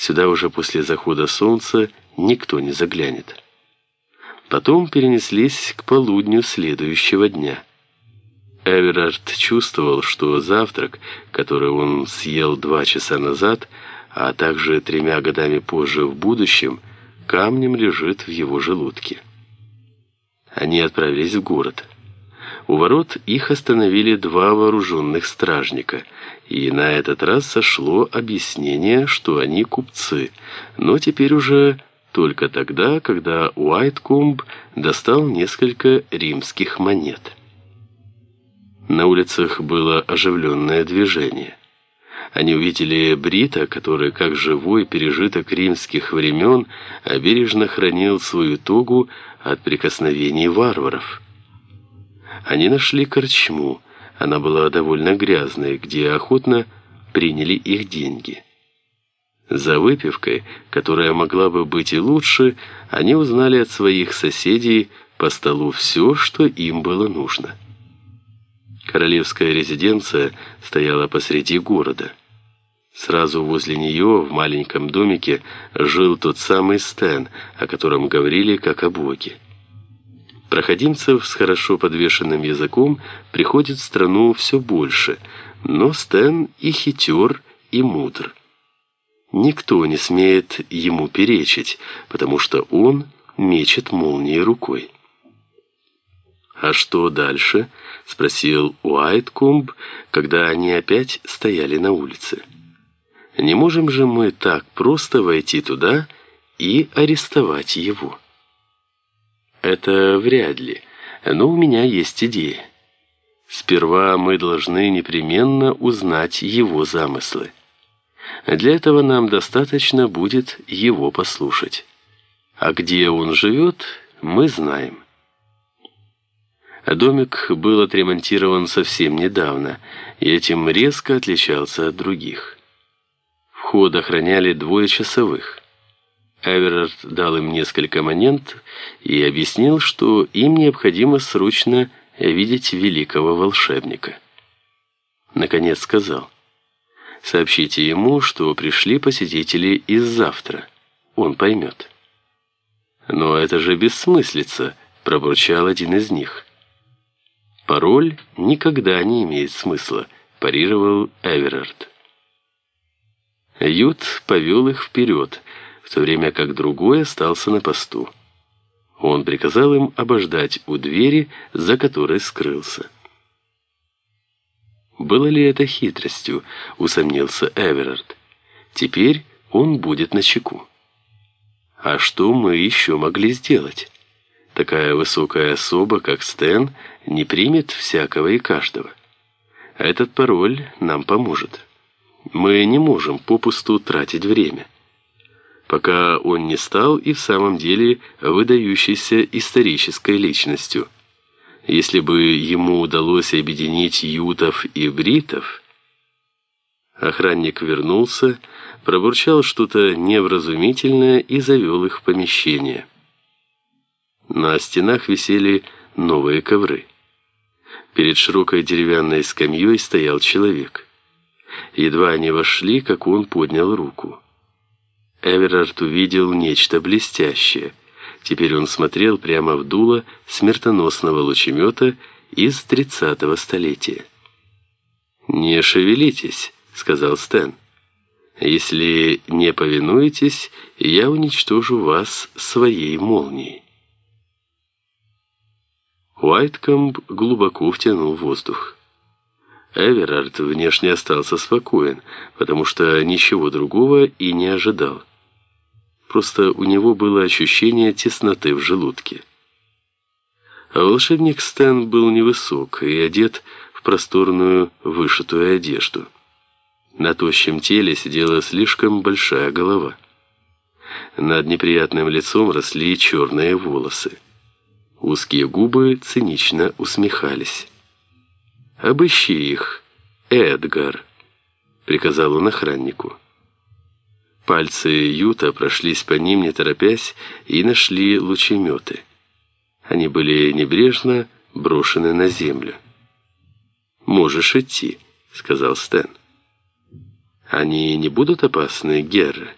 Сюда уже после захода солнца никто не заглянет. Потом перенеслись к полудню следующего дня. Эверард чувствовал, что завтрак, который он съел два часа назад, а также тремя годами позже в будущем, камнем лежит в его желудке. Они отправились в город. У ворот их остановили два вооруженных стражника, и на этот раз сошло объяснение, что они купцы, но теперь уже только тогда, когда Уайткомб достал несколько римских монет. На улицах было оживленное движение. Они увидели Брита, который, как живой пережиток римских времен, бережно хранил свою тогу от прикосновений варваров. Они нашли корчму, она была довольно грязной, где охотно приняли их деньги. За выпивкой, которая могла бы быть и лучше, они узнали от своих соседей по столу все, что им было нужно. Королевская резиденция стояла посреди города. Сразу возле нее, в маленьком домике, жил тот самый Стэн, о котором говорили как о боге. Проходимцев с хорошо подвешенным языком приходит в страну все больше, но Стэн и хитер, и мудр. Никто не смеет ему перечить, потому что он мечет молнией рукой. «А что дальше?» — спросил Уайткомб, когда они опять стояли на улице. «Не можем же мы так просто войти туда и арестовать его?» «Это вряд ли, но у меня есть идея. Сперва мы должны непременно узнать его замыслы». Для этого нам достаточно будет его послушать. А где он живет, мы знаем. Домик был отремонтирован совсем недавно, и этим резко отличался от других. Вход охраняли двое часовых. Эверард дал им несколько монет и объяснил, что им необходимо срочно видеть великого волшебника. Наконец сказал – Сообщите ему, что пришли посетители из завтра. Он поймет. Но это же бессмыслица, пробурчал один из них. Пароль никогда не имеет смысла, парировал Эверард. Ют повел их вперед, в то время как другой остался на посту. Он приказал им обождать у двери, за которой скрылся. Было ли это хитростью, усомнился Эверард. Теперь он будет на чеку. А что мы еще могли сделать? Такая высокая особа, как Стэн, не примет всякого и каждого. Этот пароль нам поможет. Мы не можем попусту тратить время. Пока он не стал и в самом деле выдающейся исторической личностью – если бы ему удалось объединить ютов и бритов... Охранник вернулся, пробурчал что-то невразумительное и завел их в помещение. На стенах висели новые ковры. Перед широкой деревянной скамьей стоял человек. Едва они вошли, как он поднял руку. Эверард увидел нечто блестящее — Теперь он смотрел прямо в дуло смертоносного лучемета из тридцатого столетия. «Не шевелитесь», — сказал Стэн. «Если не повинуетесь, я уничтожу вас своей молнией». Уайткомб глубоко втянул воздух. Эверард внешне остался спокоен, потому что ничего другого и не ожидал. Просто у него было ощущение тесноты в желудке. А волшебник Стэн был невысок и одет в просторную вышитую одежду. На тощем теле сидела слишком большая голова. Над неприятным лицом росли черные волосы. Узкие губы цинично усмехались. «Обыщи их, Эдгар», — приказал он охраннику. Пальцы Юта прошлись по ним, не торопясь, и нашли лучеметы. Они были небрежно брошены на землю. «Можешь идти», — сказал Стэн. «Они не будут опасны, Герра?»